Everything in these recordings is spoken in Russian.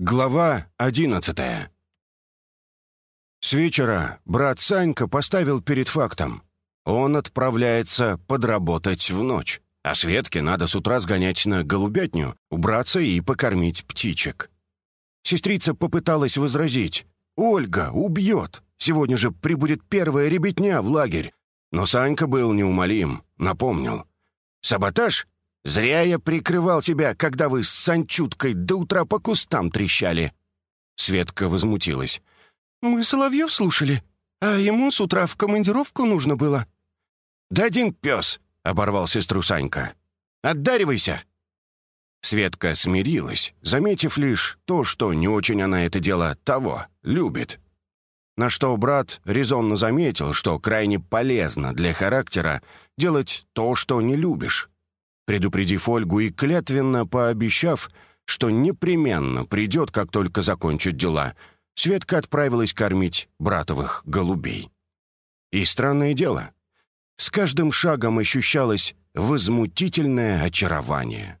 Глава одиннадцатая С вечера брат Санька поставил перед фактом. Он отправляется подработать в ночь, а Светке надо с утра сгонять на голубятню, убраться и покормить птичек. Сестрица попыталась возразить. «Ольга убьет! Сегодня же прибудет первая ребятня в лагерь!» Но Санька был неумолим, напомнил. «Саботаж? Зря я прикрывал тебя, когда вы с Санчуткой до утра по кустам трещали». Светка возмутилась. «Мы Соловьев слушали, а ему с утра в командировку нужно было». «Да один пес!» — оборвал сестру Санька. «Отдаривайся!» Светка смирилась, заметив лишь то, что не очень она это дело того любит. На что брат резонно заметил, что крайне полезно для характера делать то, что не любишь предупредив Ольгу и клятвенно пообещав, что непременно придет, как только закончат дела, Светка отправилась кормить братовых голубей. И странное дело, с каждым шагом ощущалось возмутительное очарование.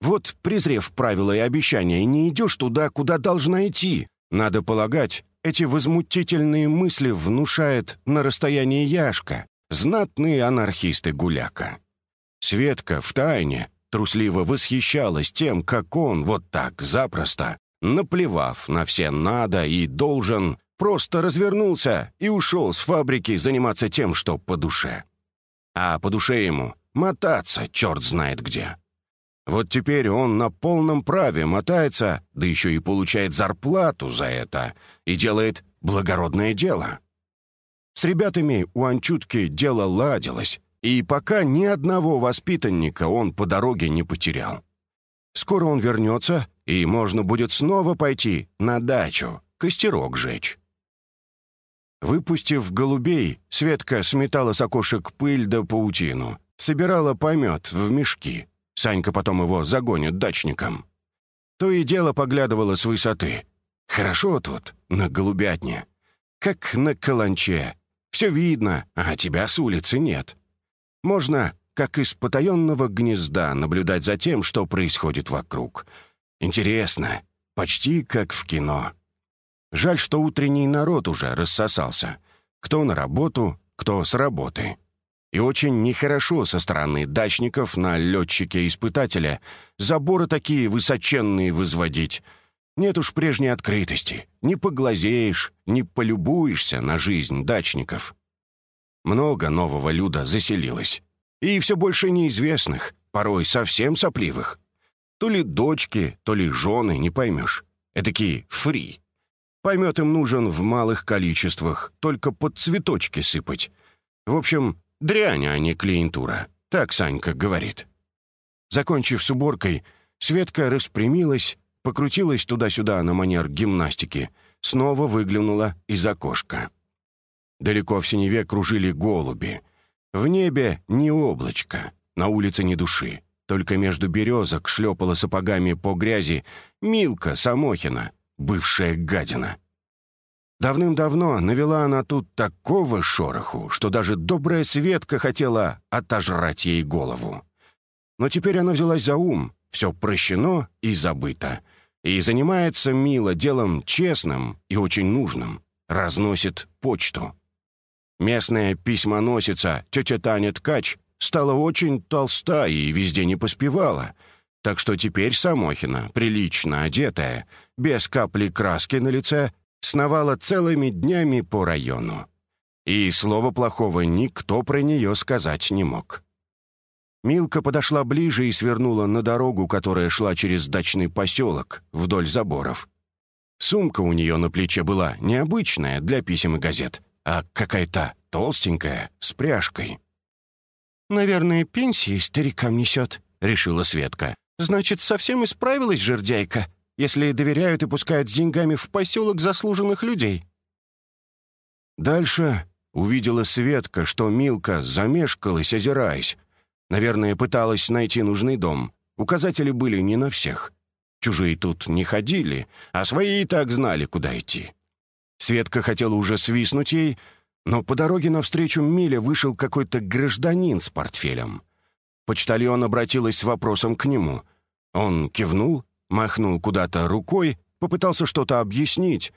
Вот, презрев правила и обещания, не идешь туда, куда должна идти. Надо полагать, эти возмутительные мысли внушает на расстоянии Яшка, знатные анархисты Гуляка. Светка втайне трусливо восхищалась тем, как он вот так запросто, наплевав на все «надо» и «должен», просто развернулся и ушел с фабрики заниматься тем, что по душе. А по душе ему мотаться черт знает где. Вот теперь он на полном праве мотается, да еще и получает зарплату за это, и делает благородное дело. С ребятами у Анчутки дело ладилось, и пока ни одного воспитанника он по дороге не потерял. Скоро он вернется, и можно будет снова пойти на дачу, костерок жечь. Выпустив голубей, Светка сметала с окошек пыль да паутину, собирала помет в мешки. Санька потом его загонит дачникам. То и дело поглядывала с высоты. Хорошо тут, на голубятне. Как на каланче. Все видно, а тебя с улицы нет. Можно, как из потаенного гнезда, наблюдать за тем, что происходит вокруг. Интересно, почти как в кино. Жаль, что утренний народ уже рассосался. Кто на работу, кто с работы. И очень нехорошо со стороны дачников на летчике-испытателя заборы такие высоченные возводить. Нет уж прежней открытости. Не поглазеешь, не полюбуешься на жизнь дачников. Много нового люда заселилось. И все больше неизвестных, порой совсем сопливых. То ли дочки, то ли жены, не поймешь. Эдакие фри. Поймет им нужен в малых количествах, только под цветочки сыпать. В общем, дрянь, а не клиентура. Так Санька говорит. Закончив с уборкой, Светка распрямилась, покрутилась туда-сюда на манер гимнастики, снова выглянула из окошка. Далеко в синеве кружили голуби. В небе ни облачко, на улице ни души. Только между березок шлепала сапогами по грязи Милка Самохина, бывшая гадина. Давным-давно навела она тут такого шороху, что даже добрая Светка хотела отожрать ей голову. Но теперь она взялась за ум, все прощено и забыто. И занимается Мила делом честным и очень нужным. Разносит почту. Местная письмоносица, тетя Таня Ткач, стала очень толста и везде не поспевала. Так что теперь Самохина, прилично одетая, без капли краски на лице, сновала целыми днями по району. И слова плохого никто про нее сказать не мог. Милка подошла ближе и свернула на дорогу, которая шла через дачный поселок, вдоль заборов. Сумка у нее на плече была необычная для писем и газет, а какая-то толстенькая, с пряжкой. «Наверное, пенсии старикам несет», — решила Светка. «Значит, совсем исправилась жердяйка, если доверяют и пускают с деньгами в поселок заслуженных людей». Дальше увидела Светка, что Милка замешкалась, озираясь. Наверное, пыталась найти нужный дом. Указатели были не на всех. Чужие тут не ходили, а свои и так знали, куда идти. Светка хотела уже свистнуть ей, но по дороге навстречу Миле вышел какой-то гражданин с портфелем. Почтальон обратилась с вопросом к нему. Он кивнул, махнул куда-то рукой, попытался что-то объяснить,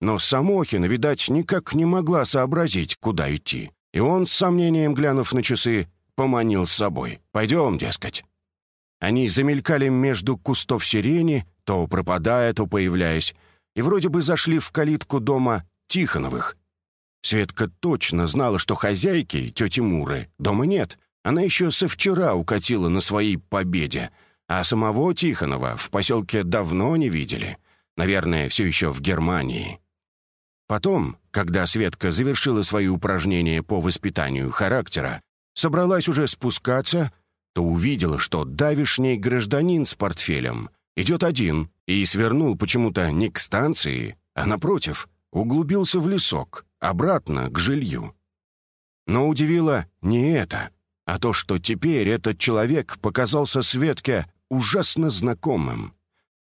но Самохина, видать, никак не могла сообразить, куда идти. И он, с сомнением глянув на часы, поманил с собой. «Пойдем, дескать». Они замелькали между кустов сирени, то пропадая, то появляясь, и вроде бы зашли в калитку дома Тихоновых. Светка точно знала, что хозяйки, тети Муры, дома нет. Она еще со вчера укатила на своей победе, а самого Тихонова в поселке давно не видели. Наверное, все еще в Германии. Потом, когда Светка завершила свои упражнения по воспитанию характера, собралась уже спускаться, то увидела, что давишний гражданин с портфелем идет один и свернул почему-то не к станции, а напротив, углубился в лесок, обратно к жилью. Но удивило не это, а то, что теперь этот человек показался Светке ужасно знакомым.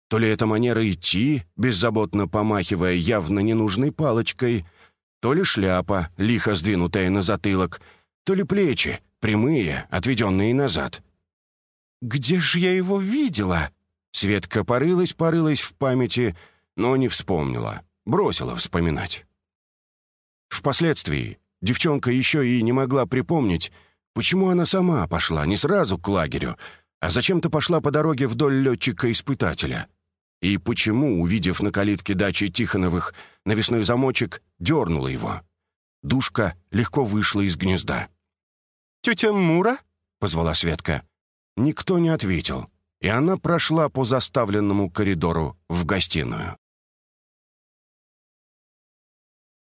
То ли это манера идти, беззаботно помахивая явно ненужной палочкой, то ли шляпа, лихо сдвинутая на затылок, то ли плечи, прямые, отведенные назад. «Где же я его видела?» Светка порылась-порылась в памяти, но не вспомнила, бросила вспоминать. Впоследствии девчонка еще и не могла припомнить, почему она сама пошла не сразу к лагерю, а зачем-то пошла по дороге вдоль летчика-испытателя. И почему, увидев на калитке дачи Тихоновых навесной замочек, дернула его. Душка легко вышла из гнезда. «Тетя Мура?» — позвала Светка. Никто не ответил, и она прошла по заставленному коридору в гостиную.